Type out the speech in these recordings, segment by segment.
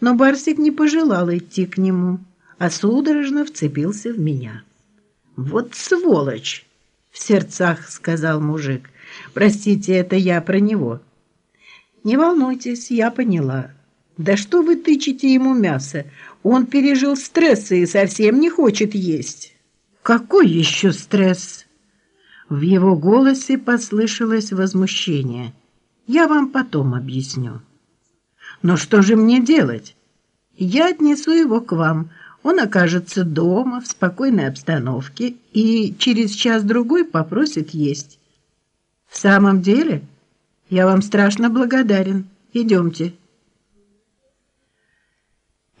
Но Барсик не пожелал идти к нему, а судорожно вцепился в меня. «Вот сволочь!» — в сердцах сказал мужик. «Простите, это я про него». «Не волнуйтесь, я поняла. Да что вы тычете ему мясо? Он пережил стрессы и совсем не хочет есть». «Какой еще стресс?» В его голосе послышалось возмущение. «Я вам потом объясню». «Но что же мне делать?» «Я отнесу его к вам. Он окажется дома, в спокойной обстановке, и через час-другой попросит есть». «В самом деле? Я вам страшно благодарен. Идемте».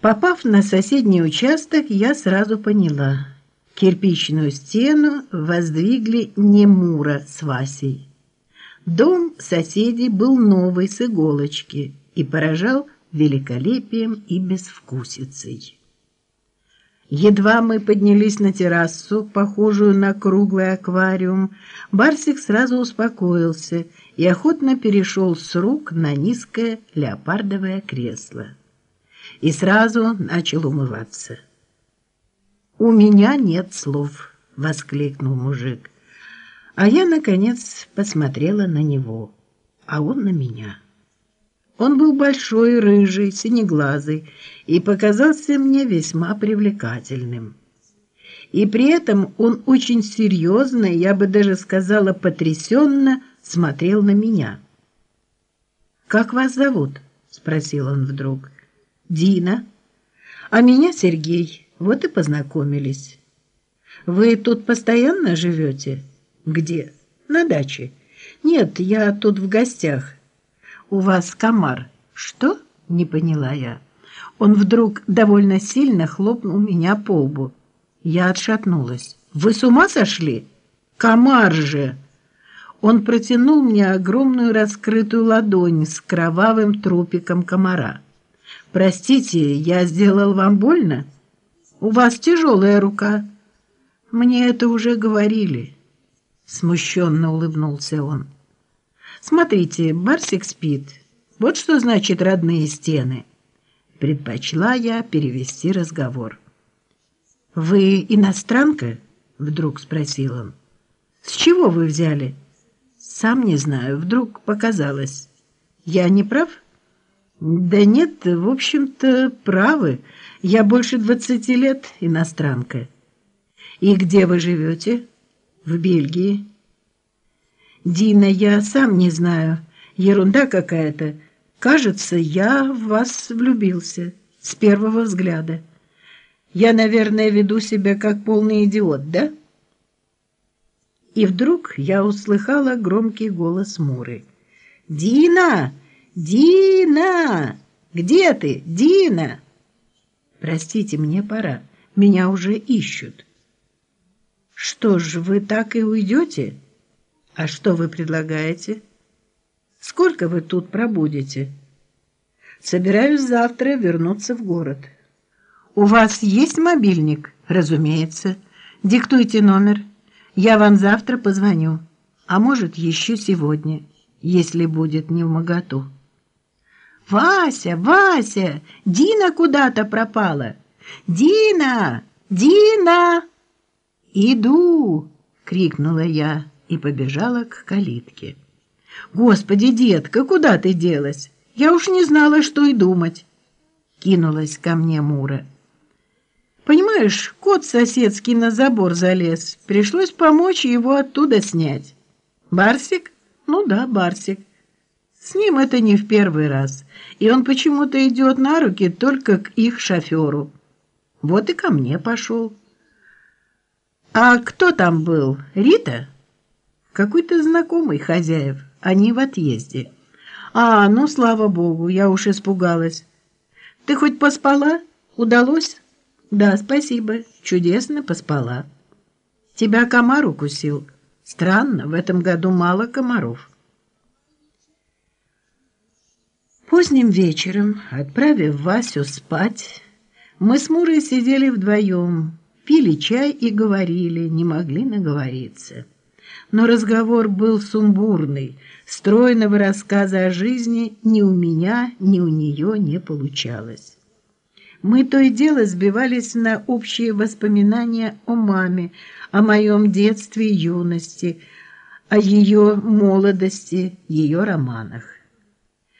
Попав на соседний участок, я сразу поняла – Кирпичную стену воздвигли не Мура с Васей. Дом соседей был новый с иголочки и поражал великолепием и безвкусицей. Едва мы поднялись на террасу, похожую на круглый аквариум, Барсик сразу успокоился и охотно перешел с рук на низкое леопардовое кресло. И сразу начал умываться. «У меня нет слов», — воскликнул мужик. А я, наконец, посмотрела на него, а он на меня. Он был большой, рыжий, синеглазый и показался мне весьма привлекательным. И при этом он очень серьезно, я бы даже сказала потрясенно, смотрел на меня. «Как вас зовут?» — спросил он вдруг. «Дина. А меня Сергей». Вот и познакомились. Вы тут постоянно живете? Где? На даче. Нет, я тут в гостях. У вас комар. Что? Не поняла я. Он вдруг довольно сильно хлопнул меня по лбу. Я отшатнулась. Вы с ума сошли? Комар же! Он протянул мне огромную раскрытую ладонь с кровавым трупиком комара. «Простите, я сделал вам больно?» У вас тяжелая рука. Мне это уже говорили. Смущенно улыбнулся он. Смотрите, Барсик спит. Вот что значит родные стены. Предпочла я перевести разговор. «Вы иностранка?» — вдруг спросил он. «С чего вы взяли?» «Сам не знаю, вдруг показалось. Я не прав?» «Да нет, в общем-то, правы. Я больше двадцати лет иностранка. И где вы живете? В Бельгии. Дина, я сам не знаю. Ерунда какая-то. Кажется, я в вас влюбился с первого взгляда. Я, наверное, веду себя как полный идиот, да? И вдруг я услыхала громкий голос Муры. «Дина! Дина! Где ты, Дина?» Простите, мне пора. Меня уже ищут. Что ж, вы так и уйдете? А что вы предлагаете? Сколько вы тут пробудете? Собираюсь завтра вернуться в город. У вас есть мобильник? Разумеется. Диктуйте номер. Я вам завтра позвоню. А может, еще сегодня, если будет не в моготу. «Вася, Вася, Дина куда-то пропала! Дина! Дина!» «Иду!» — крикнула я и побежала к калитке. «Господи, детка, куда ты делась? Я уж не знала, что и думать!» Кинулась ко мне Мура. «Понимаешь, кот соседский на забор залез. Пришлось помочь его оттуда снять. Барсик? Ну да, Барсик. С ним это не в первый раз, и он почему-то идет на руки только к их шоферу. Вот и ко мне пошел. А кто там был? Рита? Какой-то знакомый хозяев. Они в отъезде. А, ну, слава богу, я уж испугалась. Ты хоть поспала? Удалось? Да, спасибо. Чудесно поспала. Тебя комар укусил? Странно, в этом году мало комаров. Поздним вечером, отправив Васю спать, мы с Мурой сидели вдвоем, пили чай и говорили, не могли наговориться. Но разговор был сумбурный, стройного рассказа о жизни ни у меня, ни у нее не получалось. Мы то и дело сбивались на общие воспоминания о маме, о моем детстве и юности, о ее молодости, ее романах.